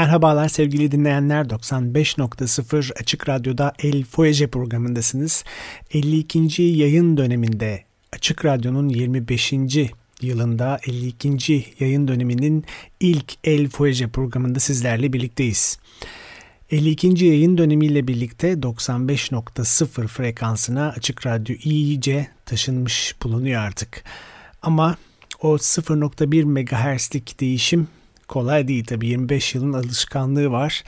Merhabalar sevgili dinleyenler 95.0 Açık Radyo'da El Foyece programındasınız. 52. yayın döneminde Açık Radyo'nun 25. yılında 52. yayın döneminin ilk El Foyece programında sizlerle birlikteyiz. 52. yayın dönemiyle birlikte 95.0 frekansına Açık Radyo iyice taşınmış bulunuyor artık. Ama o 0.1 MHz'lik değişim kolay değil tabii 25 yılın alışkanlığı var.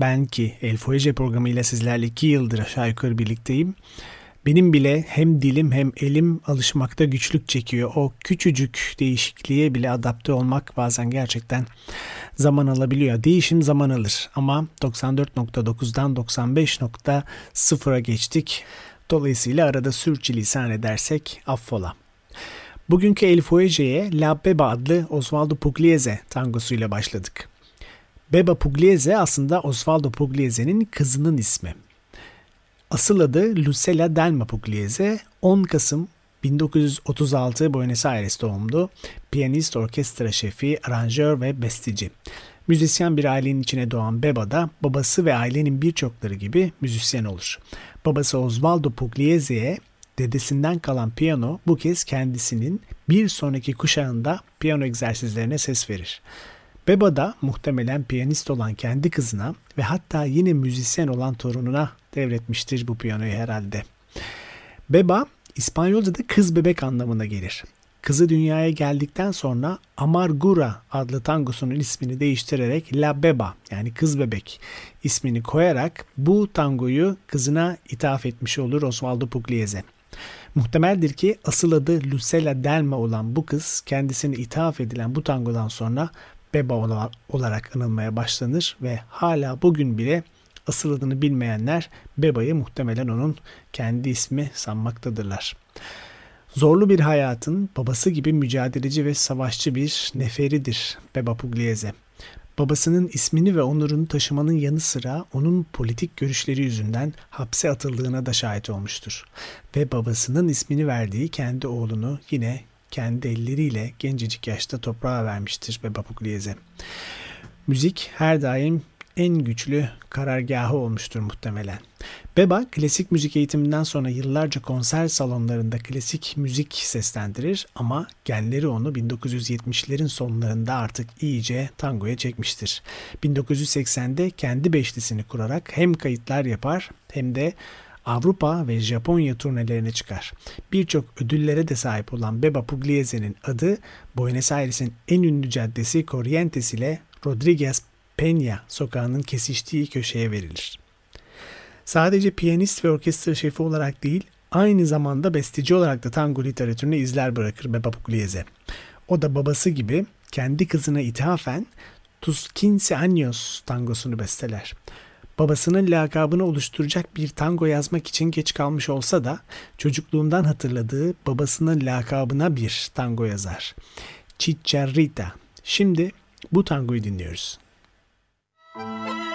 Ben ki El Foyece programıyla sizlerle 2 yıldır aşağı yukarı birlikteyim. Benim bile hem dilim hem elim alışmakta güçlük çekiyor. O küçücük değişikliğe bile adapte olmak bazen gerçekten zaman alabiliyor. Değişim zaman alır ama 94.9'dan 95.0'a geçtik. Dolayısıyla arada sürçülisan edersek affola. Bugünkü El Fuege'ye La Beba adlı Osvaldo Pugliese tangosuyla başladık. Beba Pugliese aslında Osvaldo Pugliese'nin kızının ismi. Asıl adı Lucella Delma Pugliese 10 Kasım 1936 Buenos Aires doğumlu. Piyanist, orkestra şefi, aranjör ve besteci. Müzisyen bir ailenin içine doğan Beba da babası ve ailenin birçokları gibi müzisyen olur. Babası Osvaldo Pugliese'ye dedesinden kalan piyano bu kez kendisinin bir sonraki kuşağında piyano egzersizlerine ses verir. Beba da muhtemelen piyanist olan kendi kızına ve hatta yine müzisyen olan torununa devretmiştir bu piyanoyu herhalde. Beba İspanyolca'da kız bebek anlamına gelir. Kızı dünyaya geldikten sonra Amargura adlı tangosunun ismini değiştirerek La Beba yani kız bebek ismini koyarak bu tangoyu kızına ithaf etmiş olur Osvaldo Pugliese. Muhtemeldir ki asıl adı Lucella Delma olan bu kız kendisine ithaf edilen bu tangodan sonra Beba olarak anılmaya başlanır ve hala bugün bile asıl adını bilmeyenler Beba'yı muhtemelen onun kendi ismi sanmaktadırlar. Zorlu bir hayatın babası gibi mücadeleci ve savaşçı bir neferidir Beba Pugliese. Babasının ismini ve onurunu taşımanın yanı sıra onun politik görüşleri yüzünden hapse atıldığına da şahit olmuştur. Ve babasının ismini verdiği kendi oğlunu yine kendi elleriyle gencecik yaşta toprağa vermiştir Pugliese. Müzik her daim en güçlü karargahı olmuştur muhtemelen. Beba klasik müzik eğitiminden sonra yıllarca konser salonlarında klasik müzik seslendirir ama genleri onu 1970'lerin sonlarında artık iyice tangoya çekmiştir. 1980'de kendi beşlisini kurarak hem kayıtlar yapar hem de Avrupa ve Japonya turnelerine çıkar. Birçok ödüllere de sahip olan Beba Pugliese'nin adı Buenos Aires'in en ünlü caddesi Corrientes ile Rodriguez Peña sokağının kesiştiği köşeye verilir. Sadece piyanist ve orkestra şefi olarak değil, aynı zamanda besteci olarak da tango literatürüne izler bırakır Beba Pugliese. O da babası gibi kendi kızına ithafen Tus Años tangosunu besteler. Babasının lakabını oluşturacak bir tango yazmak için geç kalmış olsa da çocukluğundan hatırladığı babasının lakabına bir tango yazar. Chicharrita. Şimdi bu tangoyu dinliyoruz. Thank you.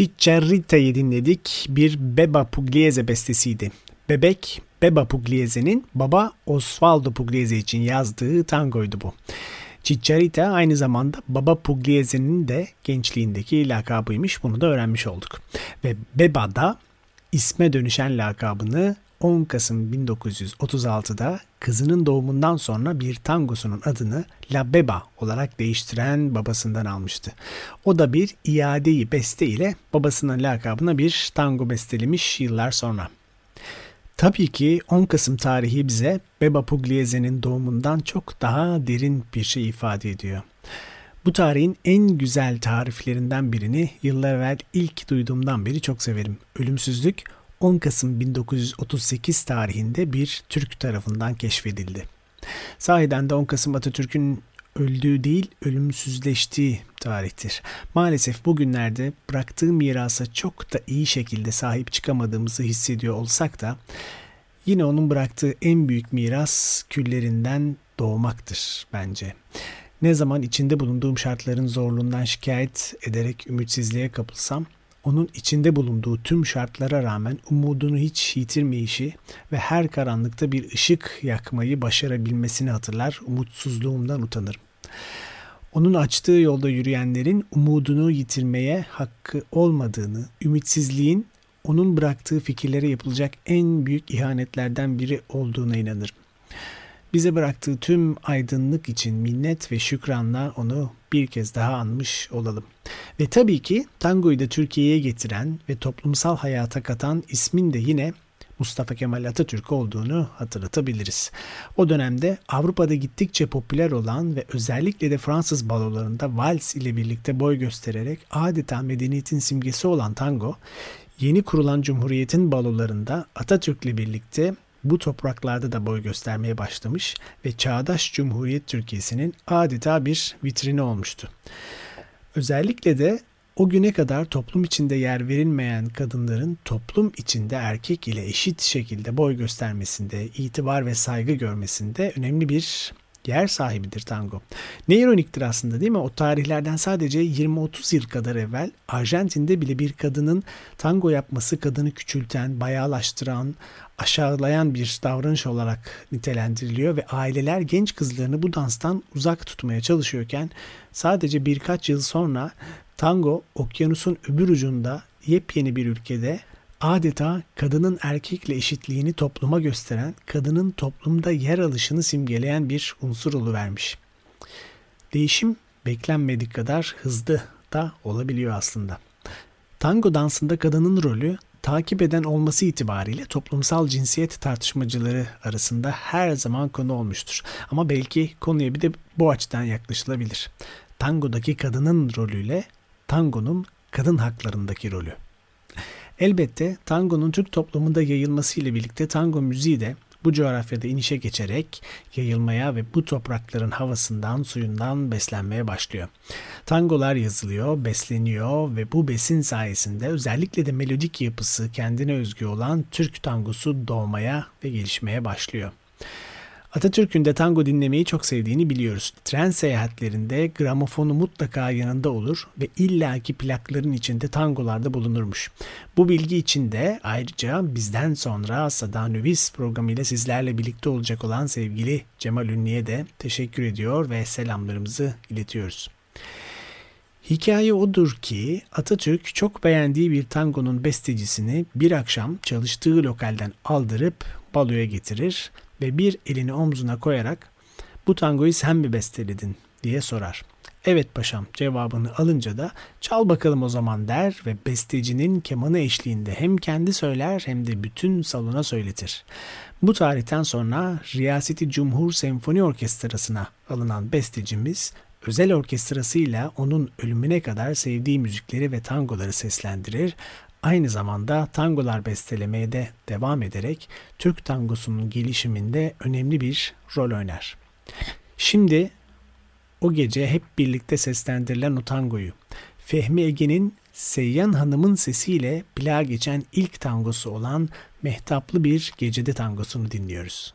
Ciccerrita'yı dinledik. Bir Beba Pugliese bestesiydi. Bebek Beba Pugliese'nin baba Osvaldo Pugliese için yazdığı tangoydu bu. Ciccerita aynı zamanda Baba Pugliese'nin de gençliğindeki lakabıymış. Bunu da öğrenmiş olduk. Ve Beba da isme dönüşen lakabını 10 Kasım 1936'da kızının doğumundan sonra bir tangosunun adını La Beba olarak değiştiren babasından almıştı. O da bir iadeyi beste ile babasının lakabına bir tango bestelemiş yıllar sonra. Tabii ki 10 Kasım tarihi bize Beba Pugliese'nin doğumundan çok daha derin bir şey ifade ediyor. Bu tarihin en güzel tariflerinden birini yıllar evvel ilk duyduğumdan beri çok severim. Ölümsüzlük 10 Kasım 1938 tarihinde bir Türk tarafından keşfedildi. Sahiden de 10 Kasım Atatürk'ün öldüğü değil ölümsüzleştiği tarihtir. Maalesef bugünlerde bıraktığı mirasa çok da iyi şekilde sahip çıkamadığımızı hissediyor olsak da yine onun bıraktığı en büyük miras küllerinden doğmaktır bence. Ne zaman içinde bulunduğum şartların zorluğundan şikayet ederek ümitsizliğe kapılsam onun içinde bulunduğu tüm şartlara rağmen umudunu hiç yitirmeyişi ve her karanlıkta bir ışık yakmayı başarabilmesini hatırlar, umutsuzluğumdan utanırım. Onun açtığı yolda yürüyenlerin umudunu yitirmeye hakkı olmadığını, ümitsizliğin onun bıraktığı fikirlere yapılacak en büyük ihanetlerden biri olduğuna inanırım. Bize bıraktığı tüm aydınlık için minnet ve şükranla onu bir kez daha anmış olalım. Ve tabii ki tangoyu da Türkiye'ye getiren ve toplumsal hayata katan ismin de yine Mustafa Kemal Atatürk olduğunu hatırlatabiliriz. O dönemde Avrupa'da gittikçe popüler olan ve özellikle de Fransız balolarında vals ile birlikte boy göstererek adeta medeniyetin simgesi olan tango, yeni kurulan cumhuriyetin balolarında Atatürk'le birlikte bu topraklarda da boy göstermeye başlamış ve çağdaş Cumhuriyet Türkiye'sinin adeta bir vitrini olmuştu. Özellikle de o güne kadar toplum içinde yer verilmeyen kadınların toplum içinde erkek ile eşit şekilde boy göstermesinde, itibar ve saygı görmesinde önemli bir yer sahibidir tango. Ne ironiktir aslında değil mi? O tarihlerden sadece 20-30 yıl kadar evvel Arjantin'de bile bir kadının tango yapması kadını küçülten, bayağılaştıran, aşağılayan bir davranış olarak nitelendiriliyor ve aileler genç kızlarını bu danstan uzak tutmaya çalışıyorken sadece birkaç yıl sonra tango okyanusun öbür ucunda yepyeni bir ülkede adeta kadının erkekle eşitliğini topluma gösteren, kadının toplumda yer alışını simgeleyen bir unsur vermiş. Değişim beklenmedik kadar hızlı da olabiliyor aslında. Tango dansında kadının rolü takip eden olması itibariyle toplumsal cinsiyet tartışmacıları arasında her zaman konu olmuştur. Ama belki konuya bir de bu açıdan yaklaşılabilir. Tangodaki kadının rolüyle tangonun kadın haklarındaki rolü. Elbette tangonun Türk toplumunda yayılması ile birlikte tango müziği de bu coğrafyada inişe geçerek yayılmaya ve bu toprakların havasından, suyundan beslenmeye başlıyor. Tangolar yazılıyor, besleniyor ve bu besin sayesinde özellikle de melodik yapısı kendine özgü olan Türk tangosu doğmaya ve gelişmeye başlıyor. Atatürk'ün de tango dinlemeyi çok sevdiğini biliyoruz. Tren seyahatlerinde gramofonu mutlaka yanında olur ve illaki plakların içinde tangolarda bulunurmuş. Bu bilgi için de ayrıca bizden sonra Sada Nüvis programıyla sizlerle birlikte olacak olan sevgili Cemal Ünlü'ye de teşekkür ediyor ve selamlarımızı iletiyoruz. Hikaye odur ki Atatürk çok beğendiği bir tangonun bestecisini bir akşam çalıştığı lokalden aldırıp baloya getirir ve bir elini omzuna koyarak bu tangoyu sen mi besteledin diye sorar. Evet paşam cevabını alınca da çal bakalım o zaman der ve bestecinin kemanı eşliğinde hem kendi söyler hem de bütün salona söyletir. Bu tarihten sonra Riyaseti Cumhur Senfoni Orkestrası'na alınan bestecimiz özel orkestrasıyla onun ölümüne kadar sevdiği müzikleri ve tangoları seslendirir Aynı zamanda tangolar bestelemeye de devam ederek Türk tangosunun gelişiminde önemli bir rol oynar. Şimdi o gece hep birlikte seslendirilen o tangoyu Fehmi Ege'nin Seyyan Hanım'ın sesiyle plağa geçen ilk tangosu olan Mehtaplı bir Gecede tangosunu dinliyoruz.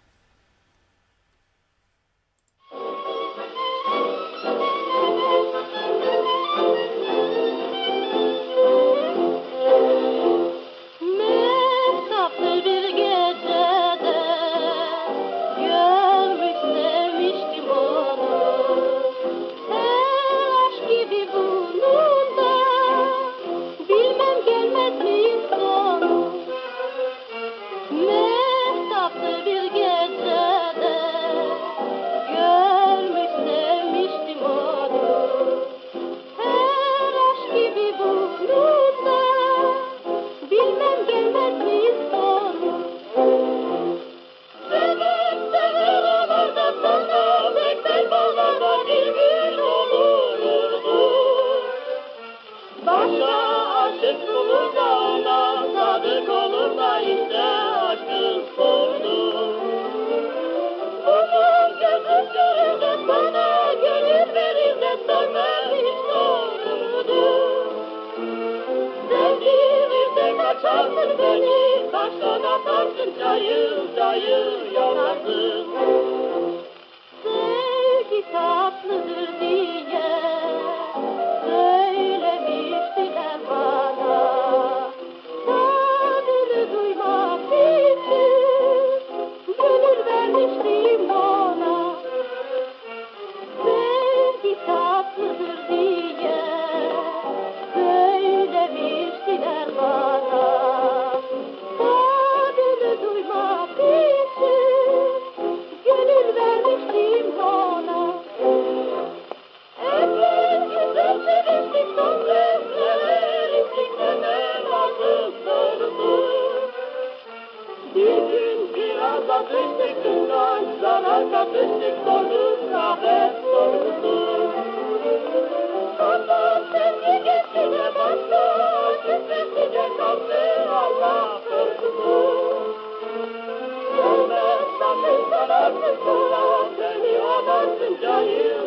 you.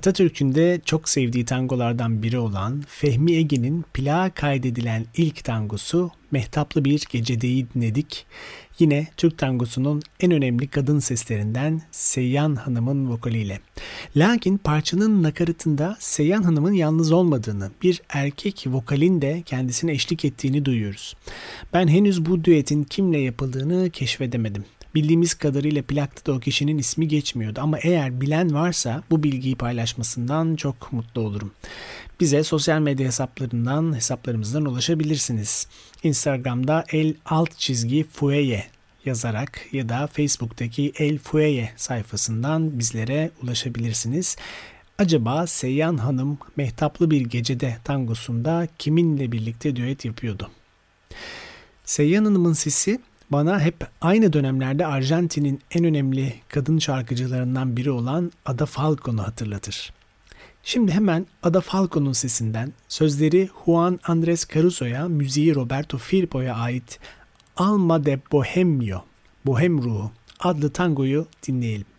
Atatürk'ün de çok sevdiği tangolardan biri olan Fehmi Ege'nin plağa kaydedilen ilk tangosu Mehtaplı Bir Gecedeyi dinledik. Yine Türk tangosunun en önemli kadın seslerinden Seyyan Hanım'ın vokaliyle. Lakin parçanın nakaratında Seyyan Hanım'ın yalnız olmadığını, bir erkek vokalin de kendisine eşlik ettiğini duyuyoruz. Ben henüz bu düetin kimle yapıldığını keşfedemedim. Bildiğimiz kadarıyla plakta da o kişinin ismi geçmiyordu ama eğer bilen varsa bu bilgiyi paylaşmasından çok mutlu olurum. Bize sosyal medya hesaplarından hesaplarımızdan ulaşabilirsiniz. Instagram'da el alt çizgi fueye yazarak ya da Facebook'taki El Fueye sayfasından bizlere ulaşabilirsiniz. Acaba Seyyan Hanım Mehtaplı Bir Gecede tangosunda kiminle birlikte düet yapıyordu? Seyyan Hanım'ın sesi bana hep aynı dönemlerde Arjantin'in en önemli kadın şarkıcılarından biri olan Ada Falcon'u hatırlatır. Şimdi hemen Ada Falcon'un sesinden sözleri Juan Andrés Caruso'ya, müziği Roberto Firpo'ya ait Alma de Bohemio, Bohem Ruhu adlı tangoyu dinleyelim.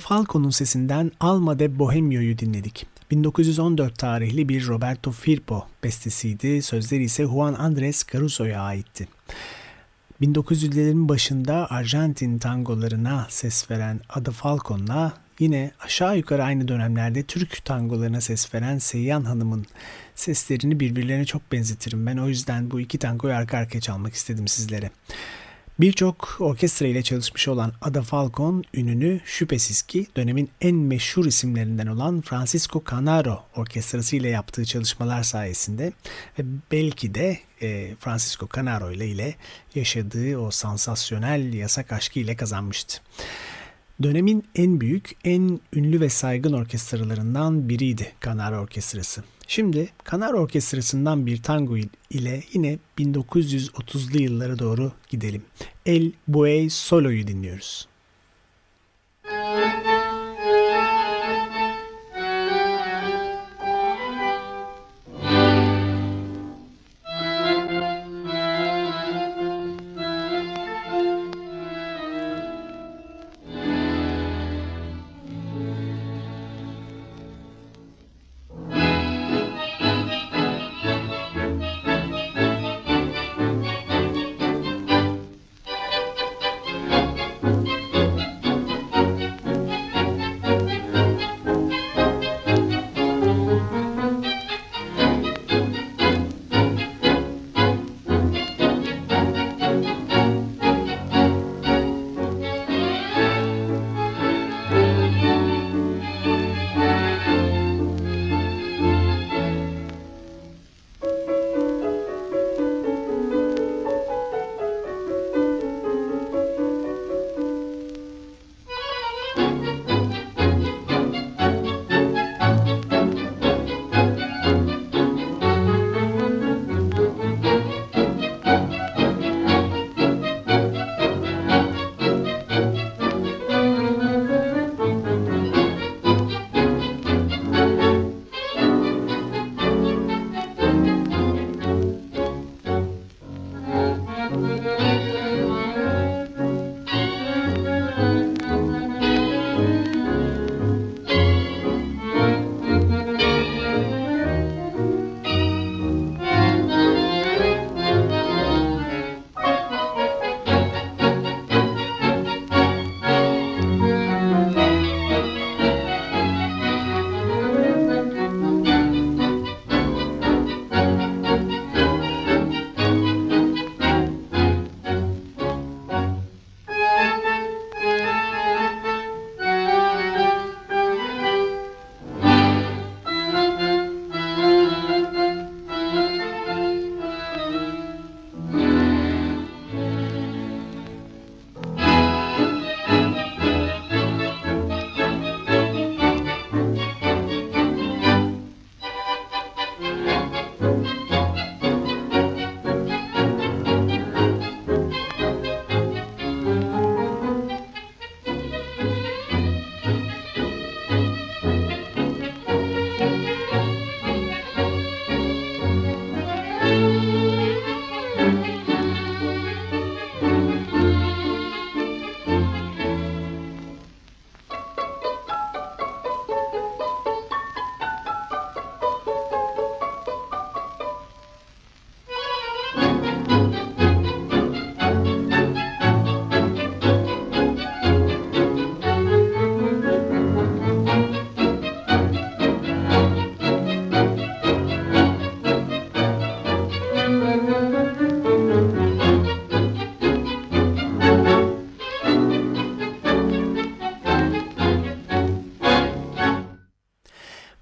Falco'nun sesinden Alma de Bohemio'yu dinledik. 1914 tarihli bir Roberto Firpo bestesiydi. Sözleri ise Juan Andres Caruso'ya aitti. 1900'lerin başında Arjantin tangolarına ses veren Ada Falcon'la Yine aşağı yukarı aynı dönemlerde Türk tangolarına ses veren Seyyan Hanım'ın seslerini birbirlerine çok benzetirim. Ben o yüzden bu iki tangoyu arka arkaya çalmak istedim sizlere. Birçok orkestra ile çalışmış olan Ada Falcon ününü şüphesiz ki dönemin en meşhur isimlerinden olan Francisco Canaro orkestrası ile yaptığı çalışmalar sayesinde ve belki de e, Francisco Canaro ile ile yaşadığı o sansasyonel yasak aşkı ile kazanmıştı. Dönemin en büyük, en ünlü ve saygın orkestralarından biriydi Kanar Orkestrası. Şimdi Kanar Orkestrası'ndan bir tango ile yine 1930'lu yıllara doğru gidelim. El Buey Solo'yu dinliyoruz. Müzik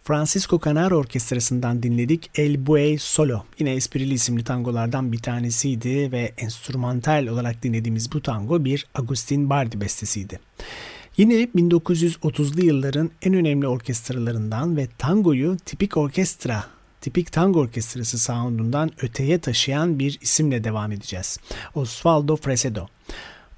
Francisco Canaro Orkestrası'ndan dinledik El Buey Solo. Yine esprili isimli tangolardan bir tanesiydi ve enstrümantal olarak dinlediğimiz bu tango bir Agustin Bardi bestesiydi. Yine 1930'lu yılların en önemli orkestralarından ve tangoyu tipik orkestra, tipik tango orkestrası soundundan öteye taşıyan bir isimle devam edeceğiz. Osvaldo Fresedo.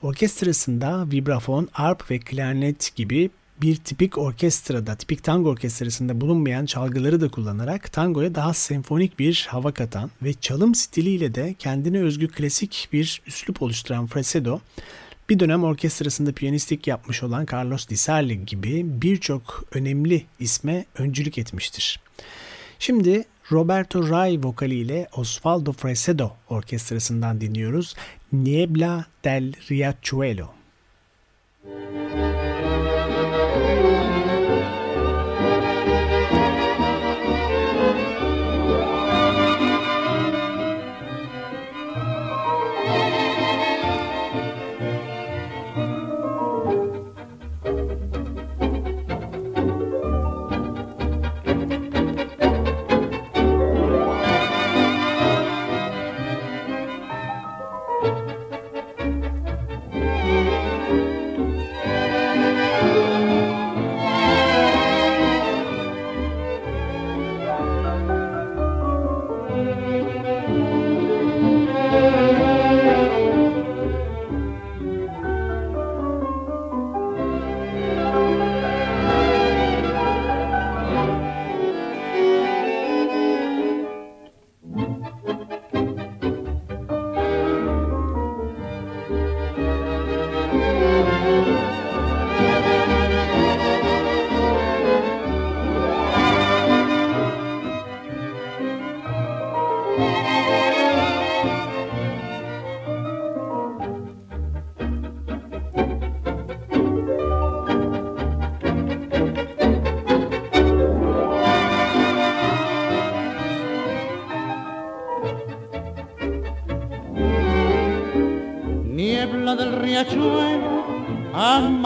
Orkestrasında vibrafon, arp ve klarnet gibi bir tipik orkestrada, tipik tango orkestrasında bulunmayan çalgıları da kullanarak tangoya daha senfonik bir hava katan ve çalım stiliyle de kendine özgü klasik bir üslup oluşturan Fresedo, bir dönem orkestrasında piyanistlik yapmış olan Carlos Di Sarli gibi birçok önemli isme öncülük etmiştir. Şimdi Roberto Rai vokaliyle Osvaldo Fresedo orkestrasından dinliyoruz Niebla del Riachuelo. Müzik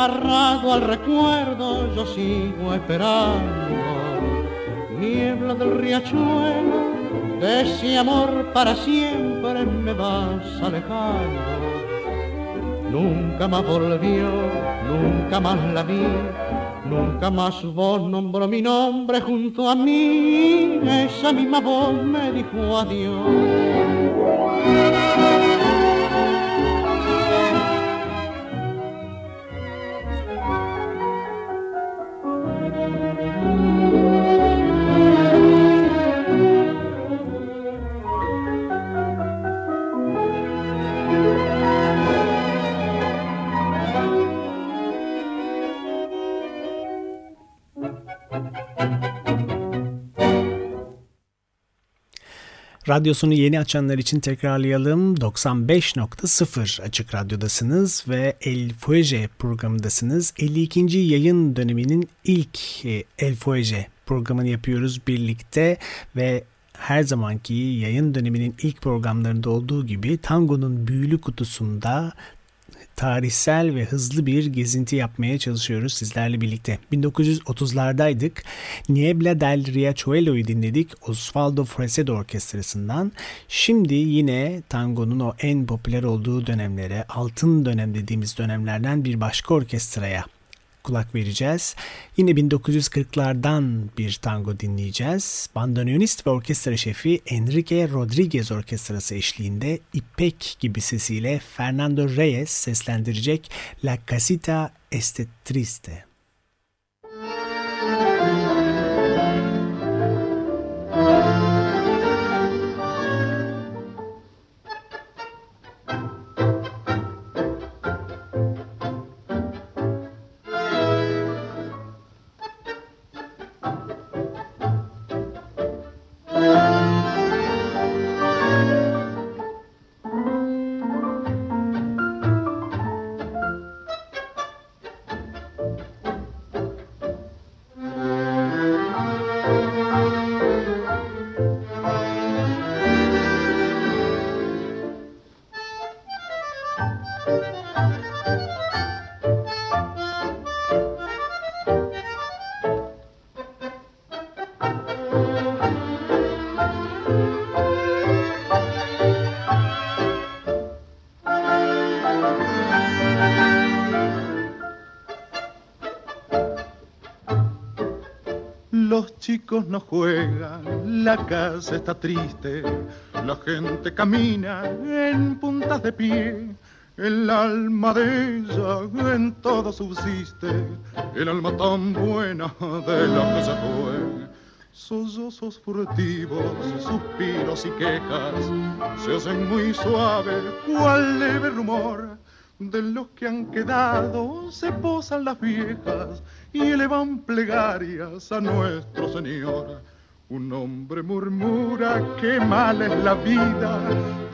amarrado al recuerdo, yo sigo esperando. Niebla del riachuelo, de ese amor para siempre me vas alejando. Nunca más volvió, nunca más la vi, nunca más vos nombró mi nombre junto a mí. Esa misma voz me dijo adiós. Radyosunu yeni açanlar için tekrarlayalım. 95.0 Açık Radyo'dasınız ve El Fuege programındasınız. 52. yayın döneminin ilk e, El Fuege programını yapıyoruz birlikte ve her zamanki yayın döneminin ilk programlarında olduğu gibi tangonun büyülü kutusunda tarihsel ve hızlı bir gezinti yapmaya çalışıyoruz sizlerle birlikte. 1930'lardaydık. Niebla del Riachuelo'yu dinledik Osvaldo Fresedo Orkestrası'ndan. Şimdi yine tangonun o en popüler olduğu dönemlere, altın dönem dediğimiz dönemlerden bir başka orkestraya kulak vereceğiz. Yine 1940'lardan bir tango dinleyeceğiz. Bandoneonist ve orkestra şefi Enrique Rodriguez Orkestrası eşliğinde İpek gibi sesiyle Fernando Reyes seslendirecek La Casita Este Triste. Chicos no juegan, la casa está triste, la gente camina en puntas de pie. El alma de ella en todo subsiste, el alma tan buena de la que se fue. Sollozos furtivos, suspiros y quejas se hacen muy suaves, cual leve rumor de los que han quedado se posan las viejas y elevan plegarias a nuestro Señor. Un hombre murmura que mal es la vida,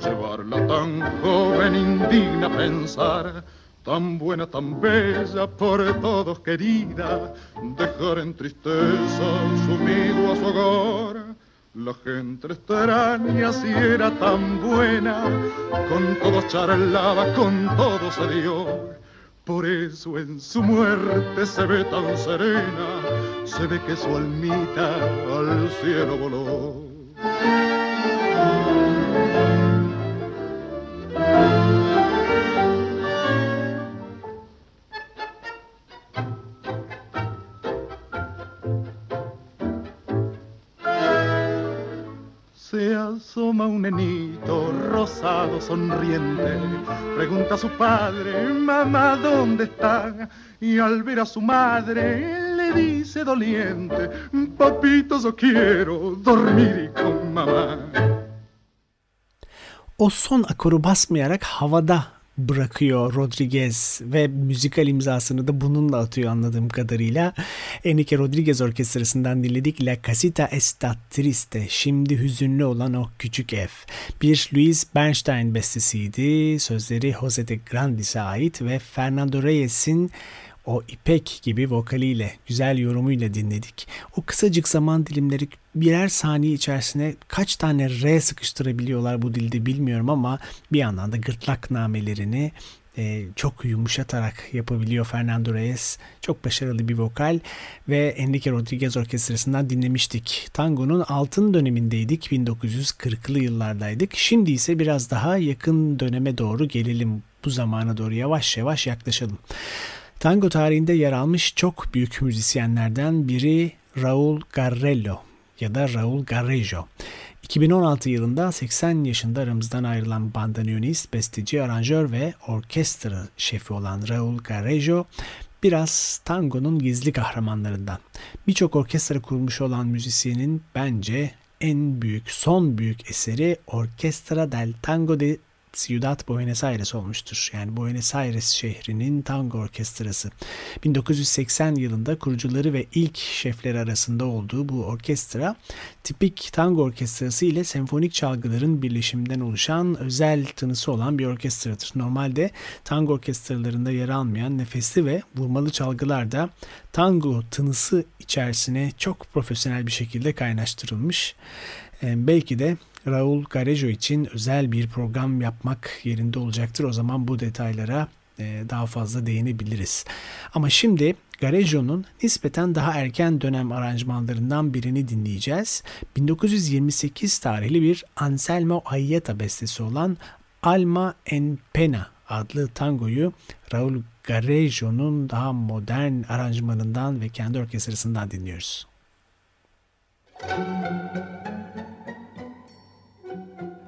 llevarla tan joven indigna pensar, tan buena, tan bella, por todos querida, dejar en tristeza sumido a su hogar la gente extraña si era tan buena, con todos charlaba, con todos se dio. Por eso en su muerte se ve tan serena, se ve que su almita al cielo voló. Asoma un nenito rosado, sonriente, pregunta a su padre, mamá, ¿dónde está? Y al ver a su madre le dice doliente, papito, yo quiero dormir con mamá. O son akoru basmayarak havada bırakıyor Rodriguez ve müzikal imzasını da bununla atıyor anladığım kadarıyla. Enrique Rodriguez Orkestrası'ndan dinledik La Casita Está Triste, şimdi hüzünlü olan o küçük ev. Bir Louis Bernstein bestesiydi, sözleri Jose de Grandis'e ait ve Fernando Reyes'in o ipek gibi vokaliyle, güzel yorumuyla dinledik. O kısacık zaman dilimleri birer saniye içerisine kaç tane R sıkıştırabiliyorlar bu dilde bilmiyorum ama bir yandan da gırtlak namelerini e, çok yumuşatarak yapabiliyor Fernando Reyes. Çok başarılı bir vokal ve Enrique Rodriguez Orkestrası'ndan dinlemiştik. Tango'nun altın dönemindeydik. 1940'lı yıllardaydık. Şimdi ise biraz daha yakın döneme doğru gelelim. Bu zamana doğru yavaş yavaş yaklaşalım. Tango tarihinde yer almış çok büyük müzisyenlerden biri Raul Garrello ya da Raul Garrejo. 2016 yılında 80 yaşında aramızdan ayrılan bandoneonist, besteci, aranjör ve orkestra şefi olan Raul Garrejo biraz tangonun gizli kahramanlarından. Birçok orkestra kurmuş olan müzisyenin bence en büyük, son büyük eseri Orkestra del Tango de Ciudad Buenos Aires olmuştur. Yani Buenos Aires şehrinin tango orkestrası. 1980 yılında kurucuları ve ilk şefleri arasında olduğu bu orkestra tipik tango orkestrası ile senfonik çalgıların birleşiminden oluşan özel tınısı olan bir orkestradır. Normalde tango orkestralarında yer almayan nefesli ve vurmalı çalgılar da tango tınısı içerisine çok profesyonel bir şekilde kaynaştırılmış. Belki de Raul Garejo için özel bir program yapmak yerinde olacaktır. O zaman bu detaylara e, daha fazla değinebiliriz. Ama şimdi Garejo'nun nispeten daha erken dönem aranjmanlarından birini dinleyeceğiz. 1928 tarihli bir Anselmo Ayeta bestesi olan Alma en Pena adlı tangoyu Raul Garejo'nun daha modern aranjmanından ve kendi orkestrasından dinliyoruz. Müzik Thank you.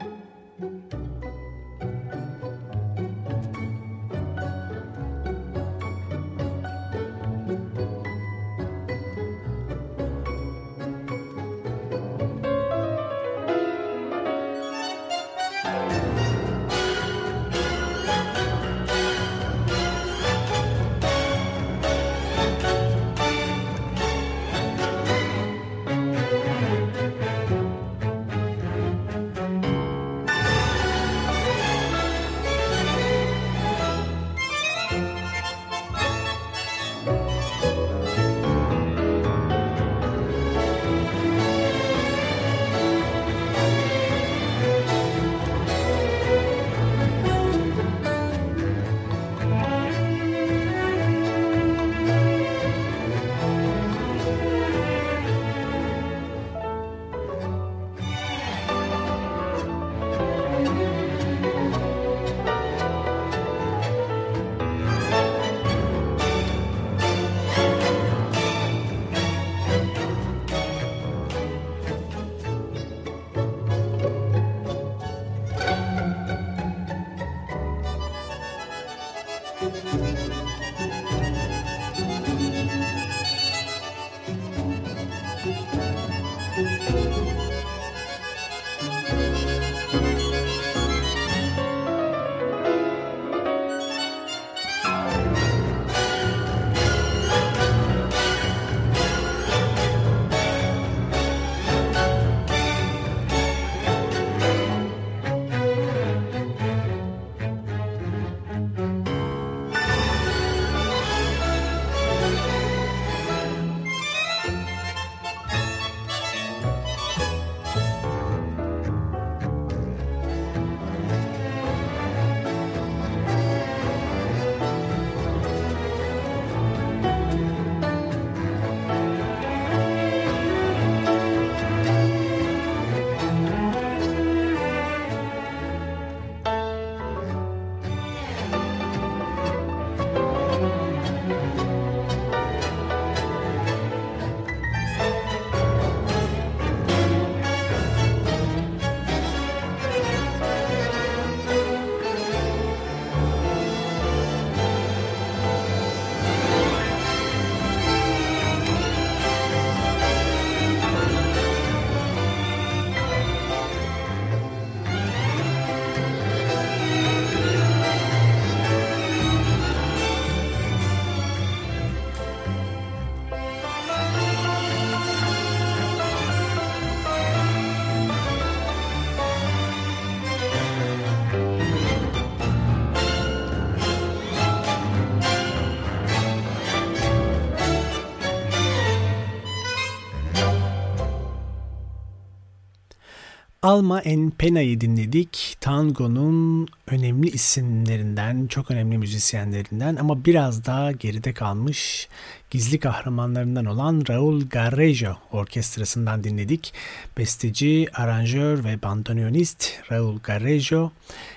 Alma en Pena'yı dinledik. Tango'nun önemli isimlerinden, çok önemli müzisyenlerinden ama biraz daha geride kalmış gizli kahramanlarından olan Raul Garrejo orkestrasından dinledik. Besteci, aranjör ve bandoneonist Raul Garrejo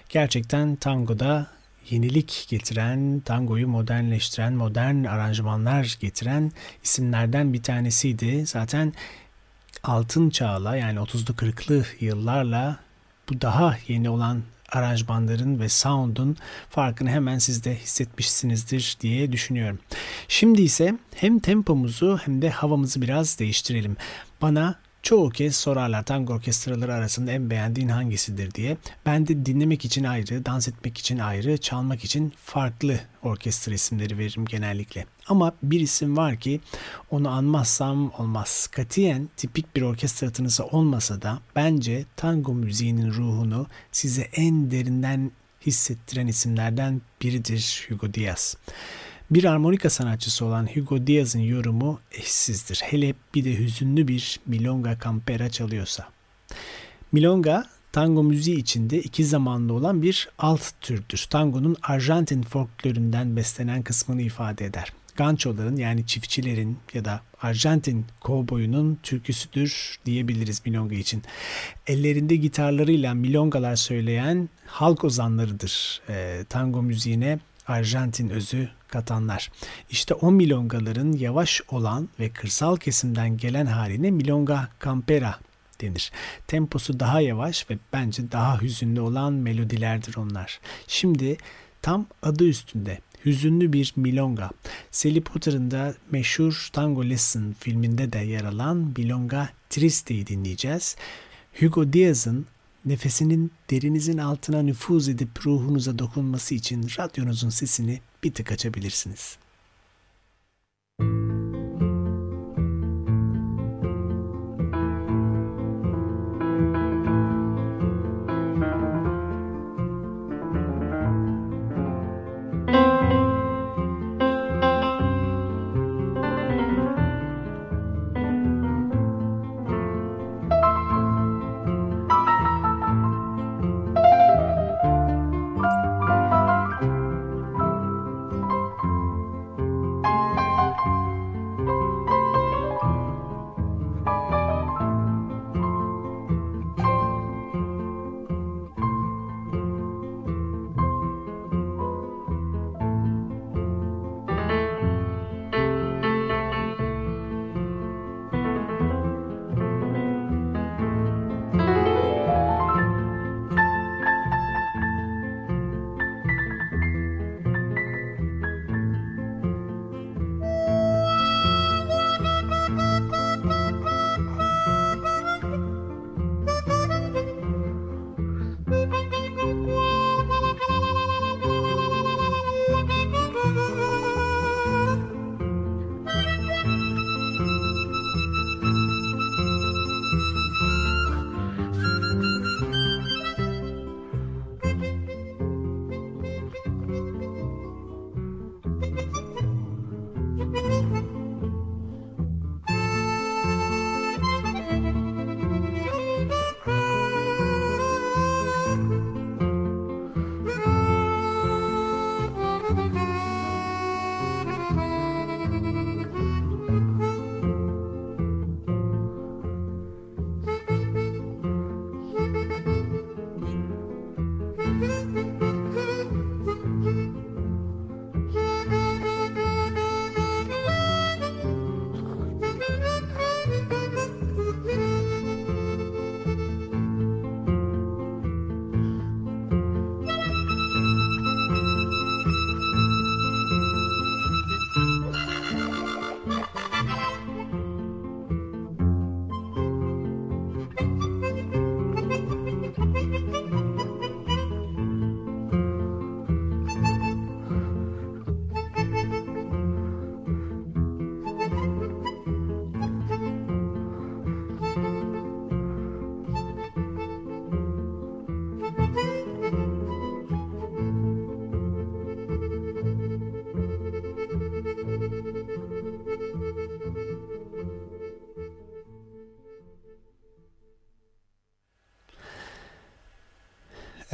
gerçekten tangoda yenilik getiren, tangoyu modernleştiren, modern aranjmanlar getiren isimlerden bir tanesiydi. Zaten altın çağla yani 30'lu 40'lı yıllarla bu daha yeni olan aranjmanların ve sound'un farkını hemen siz de hissetmişsinizdir diye düşünüyorum. Şimdi ise hem tempomuzu hem de havamızı biraz değiştirelim. Bana Çoğu kez sorarlar tango orkestraları arasında en beğendiğin hangisidir diye. Ben de dinlemek için ayrı, dans etmek için ayrı, çalmak için farklı orkestra isimleri veririm genellikle. Ama bir isim var ki onu anmazsam olmaz. Katiyen tipik bir orkestra tınısı olmasa da bence tango müziğinin ruhunu size en derinden hissettiren isimlerden biridir Hugo Diaz. Bir armonika sanatçısı olan Hugo Diaz'ın yorumu eşsizdir. Hele bir de hüzünlü bir milonga campera çalıyorsa. Milonga tango müziği içinde iki zamanlı olan bir alt türdür. Tangonun Arjantin folkloründen beslenen kısmını ifade eder. Gançoların yani çiftçilerin ya da Arjantin kovboyunun türküsüdür diyebiliriz milonga için. Ellerinde gitarlarıyla milongalar söyleyen halk ozanlarıdır. E, tango müziğine Arjantin özü katanlar. İşte o milongaların yavaş olan ve kırsal kesimden gelen haline milonga campera denir. Temposu daha yavaş ve bence daha hüzünlü olan melodilerdir onlar. Şimdi tam adı üstünde hüzünlü bir milonga. Sally Potter'ın da meşhur Tango Lesson filminde de yer alan Milonga Triste'yi dinleyeceğiz. Hugo Diaz'ın nefesinin derinizin altına nüfuz edip ruhunuza dokunması için radyonuzun sesini bir tık açabilirsiniz.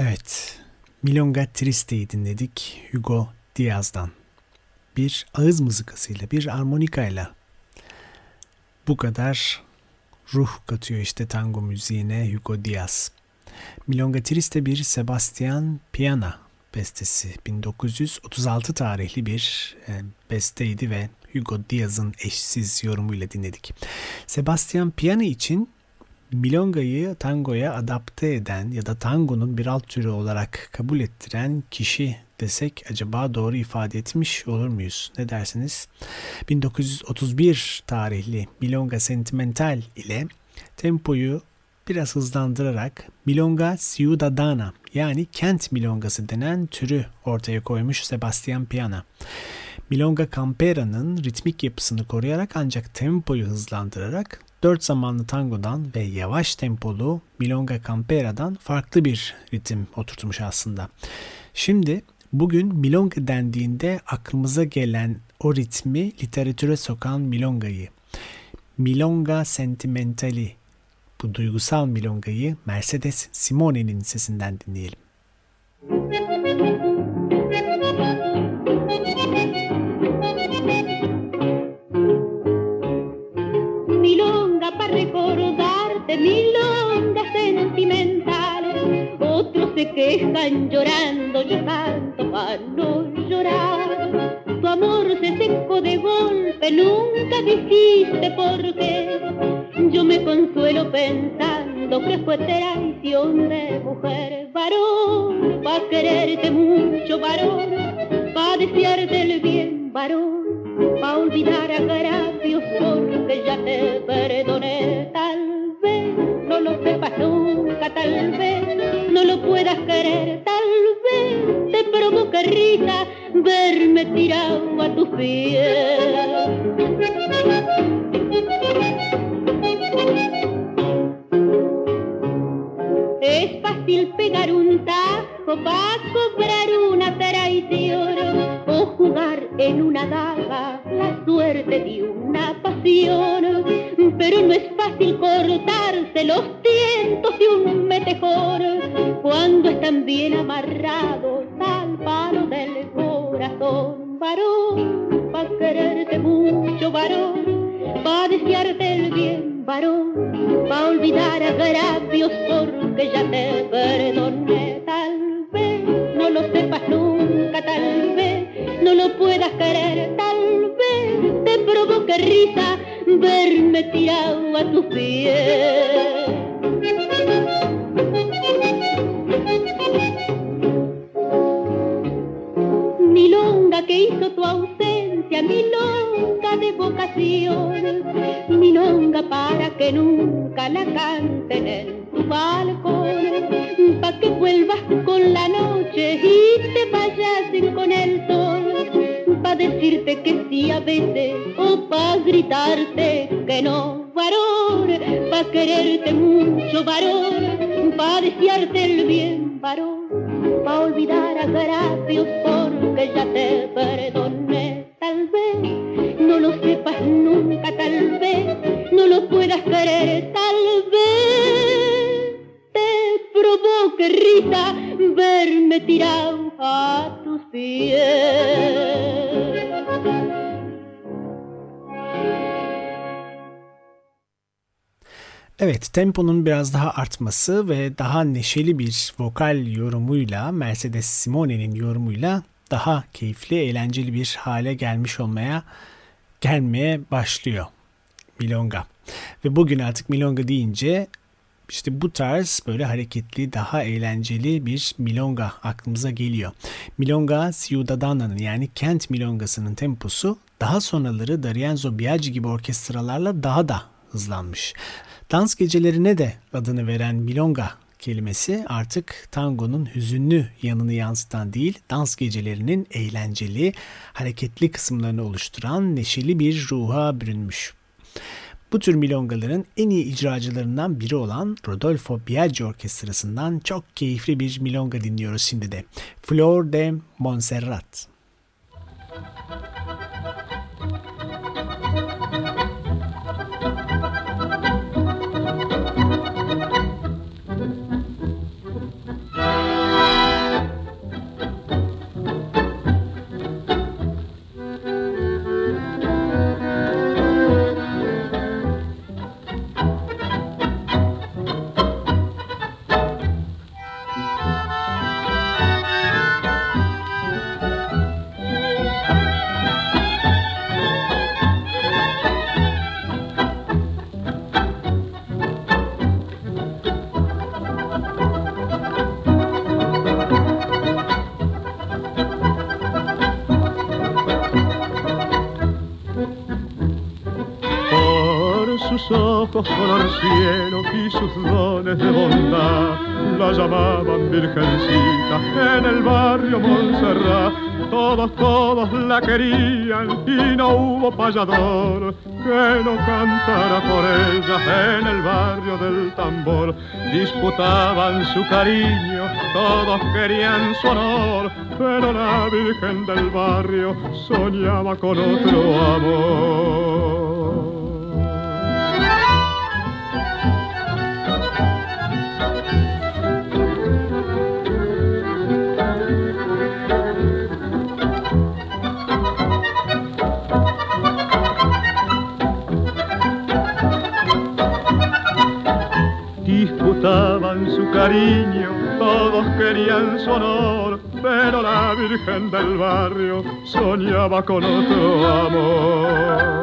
Evet, Milonga Triste'yi dinledik Hugo Diaz'dan. Bir ağız mızıkasıyla, bir armonikayla bu kadar ruh katıyor işte tango müziğine Hugo Diaz. Milonga Triste bir Sebastian Piana bestesi. 1936 tarihli bir e, besteydi ve Hugo Diaz'ın eşsiz yorumuyla dinledik. Sebastian Piana için Milonga'yı tangoya adapte eden ya da tangonun bir alt türü olarak kabul ettiren kişi desek acaba doğru ifade etmiş olur muyuz? Ne dersiniz? 1931 tarihli Milonga Sentimental ile tempoyu biraz hızlandırarak Milonga Ciudadana yani kent milongası denen türü ortaya koymuş Sebastian Piana. Milonga Campera'nın ritmik yapısını koruyarak ancak tempoyu hızlandırarak dört zamanlı tangodan ve yavaş tempolu Milonga Campera'dan farklı bir ritim oturtmuş aslında. Şimdi bugün Milonga dendiğinde aklımıza gelen o ritmi literatüre sokan Milonga'yı, Milonga Sentimentali, bu duygusal Milonga'yı Mercedes Simone'nin sesinden dinleyelim. Milonga recordarte, milonga sentimental. Otros se quejan llorando, yo canto para no llorar. Tu amor se secó de golpe, nunca dijiste por qué. Yo me consuelo pensando que fue traición de mujer, varón, pa' quererte mucho, varón, pa' desearte el bien, varón, pa' olvidar agravios porque ya te perdoné, tal vez no lo sepas nunca, tal vez no lo puedas querer, tal vez te provoque risa verme tirado a tus pies. Es fácil pegar un tajo para cobrar una jugar en una daga la suerte de una pasión. Pero no es fácil cortarse los tientos de un metejón cuando están bien amarrados al palo del corazón. Varón, pa' quererte mucho, varón, pa' desearte el bien, varón, pa' olvidar agravios porque ya te perdoné. Tal vez no lo sepas nunca, tal vez no lo puedas querer, tal vez te provoque risa verme tirado a tus pies. Milonga que hizo tu ausencia, milonga de vocación, milonga para que nunca la canten en tu balcón, pa' que vuelvas con la noche y te vayas con el sol, pa' decirte que sí a veces o pa' gritarte que no, varón, pa' quererte mucho, varón, pa' desearte el bien, varón, pa' olvidar agravios porque ya te perdoné, tal vez. No lo sepas nunca, tal vez. No lo puedas querer, tal vez provoque risa verme tirado a tus pies. Evet, temponun biraz daha artması ve daha neşeli bir vokal yorumuyla, Mercedes Simone'nin yorumuyla daha keyifli, eğlenceli bir hale gelmiş olmaya gelmeye başlıyor Milonga. Ve bugün artık Milonga deyince işte bu tarz böyle hareketli, daha eğlenceli bir milonga aklımıza geliyor. Milonga Ciudadana'nın yani kent milongasının temposu daha sonraları Darienzo Biaggi gibi orkestralarla daha da hızlanmış. Dans gecelerine de adını veren milonga kelimesi artık tangonun hüzünlü yanını yansıtan değil, dans gecelerinin eğlenceli, hareketli kısımlarını oluşturan neşeli bir ruha bürünmüş. Bu tür milongaların en iyi icracılarından biri olan Rodolfo Biaggi Orkestrası'ndan çok keyifli bir milonga dinliyoruz şimdi de. Flor de Montserrat. Ojos color cielo y sus dones de bondad. La llamaban virgencita en el barrio Montserrat. Todos, todos la querían y no hubo payador que no cantara por ella en el barrio del tambor. Disputaban su cariño, todos querían su honor, pero la Virgen del barrio soñaba con otro amor. Querían su honor, pero la Virgen del barrio soñaba con otro amor.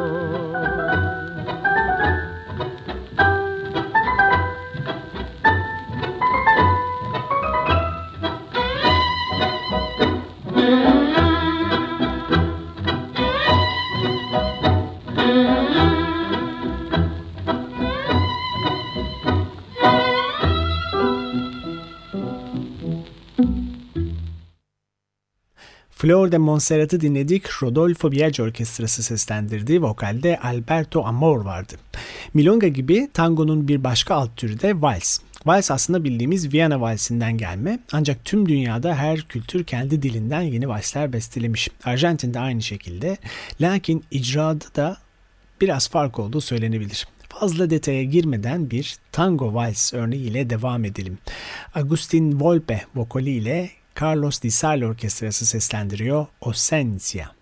Flor de Montserrat'ı dinledik. Rodolfo Biaggi Orkestrası seslendirdiği vokalde Alberto Amor vardı. Milonga gibi tangonun bir başka alt türü de vals. Vals aslında bildiğimiz Viyana valsinden gelme ancak tüm dünyada her kültür kendi dilinden yeni valsler bestelemiş. Arjantin'de aynı şekilde lakin icrada da biraz fark olduğu söylenebilir. Fazla detaya girmeden bir tango vals örneğiyle devam edelim. Agustin Volpe vokaliyle Carlos Di Sale Orkestrası seslendiriyor Osencia. de amar,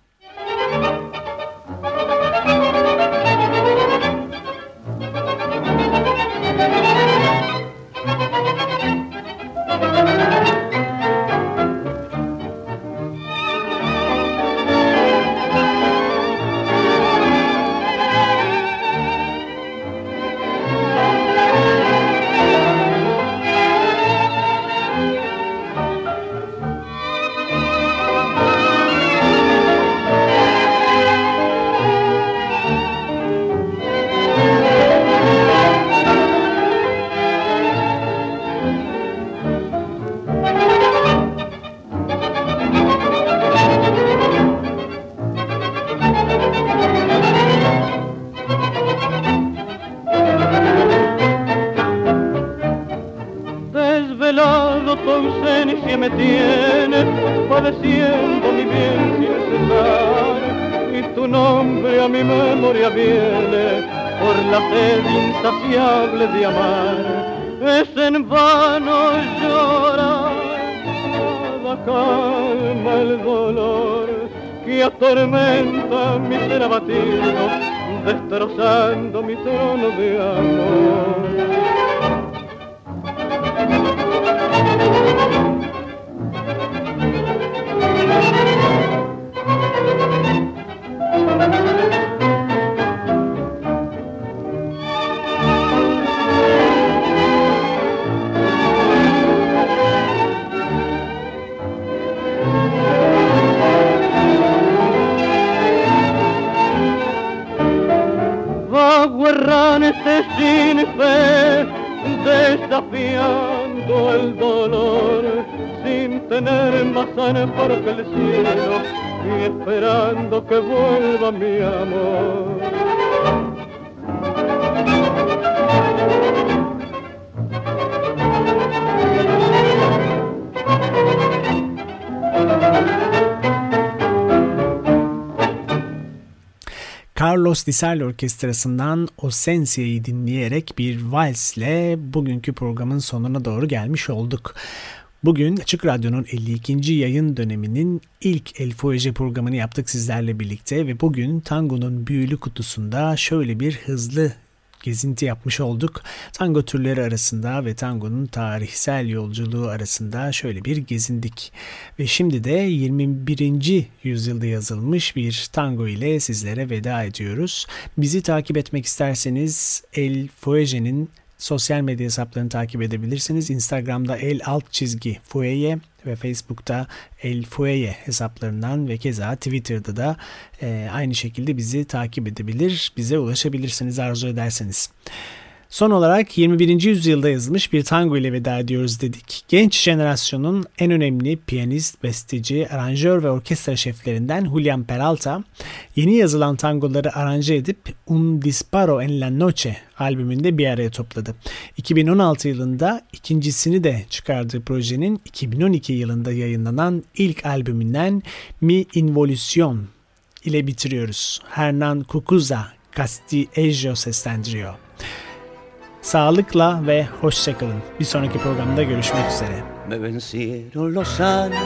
es en vano llorar, nada calma el dolor que atormenta mi ser abatido, destrozando mi trono de amor. Sin fe, desafiando el dolor, sin tener más por que el cielo y esperando que vuelva mi amor. Carlos Di Sarli Orkestrası'ndan Osensia'yı dinleyerek bir valsle bugünkü programın sonuna doğru gelmiş olduk. Bugün Açık Radyo'nun 52. yayın döneminin ilk El Foyece programını yaptık sizlerle birlikte ve bugün Tango'nun büyülü kutusunda şöyle bir hızlı gezinti yapmış olduk. Tango türleri arasında ve tangonun tarihsel yolculuğu arasında şöyle bir gezindik. Ve şimdi de 21. yüzyılda yazılmış bir tango ile sizlere veda ediyoruz. Bizi takip etmek isterseniz El Foyeje'nin sosyal medya hesaplarını takip edebilirsiniz. Instagram'da el alt çizgi fueye ve Facebook'ta El Fueye hesaplarından ve keza Twitter'da da e, aynı şekilde bizi takip edebilir, bize ulaşabilirsiniz arzu ederseniz. Son olarak 21. yüzyılda yazılmış bir tango ile veda ediyoruz dedik. Genç jenerasyonun en önemli piyanist, besteci, aranjör ve orkestra şeflerinden Julian Peralta yeni yazılan tangoları aranje edip Un Disparo en la Noche albümünde bir araya topladı. 2016 yılında ikincisini de çıkardığı projenin 2012 yılında yayınlanan ilk albümünden Mi Involution ile bitiriyoruz. Hernan Cucuza Castillo seslendiriyor. Sağlıkla ve hoşçakalın. Bir sonraki programda görüşmek üzere. Me vencieron los años,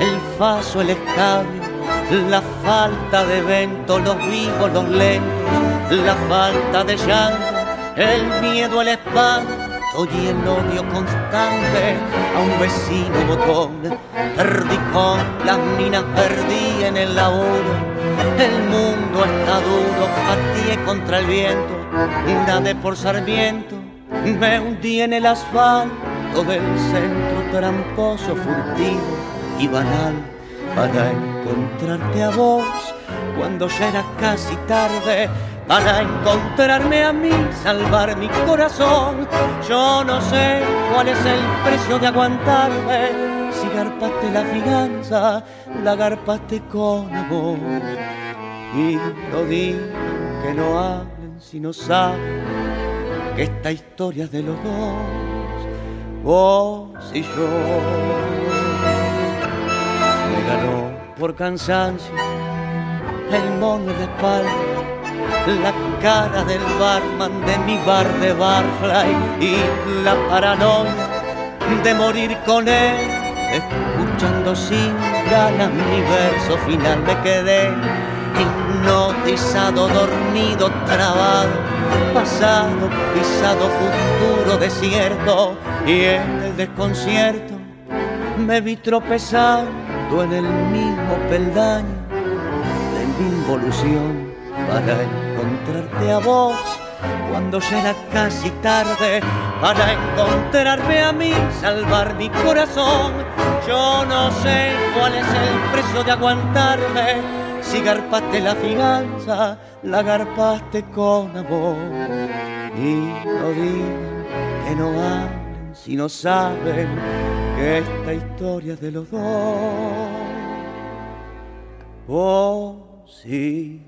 el faso, el escabio, la falta de vento, los vivos, los lentos, la falta de llanto, el miedo, el espanto y el odio constante a un vecino botón. Perdí con las minas, perdí en el laburo. El mundo está duro, pateé contra el viento, nadé por Sarmiento, me hundí en el asfalto del centro tramposo, furtivo y banal para encontrarte a vos cuando ya casi tarde. Para encontrarme a mí, salvar mi corazón. Yo no sé cuál es el precio de aguantarme. Si garpaste la fianza, la garpaste con amor. Y no digan que no hablen si no saben que esta historia de los dos, vos y yo. Me ganó por cansancio el mono de espalda, la cara del barman de mi bar de Barfly y la paranoia de morir con él, escuchando sin ganas mi verso final. Me quedé hipnotizado, dormido, trabado, pasado, pisado, futuro, desierto y en el desconcierto me vi tropezando en el mismo peldaño de mi involución para encontrarte a vos cuando era casi tarde para encontrarme a mí, salvar mi corazón. Yo no sé cuál es el precio de aguantarme. Si garpaste la fianza, la garpaste con amor. Y no digan que no hablen si no saben que esta historia es de los dos. Vos y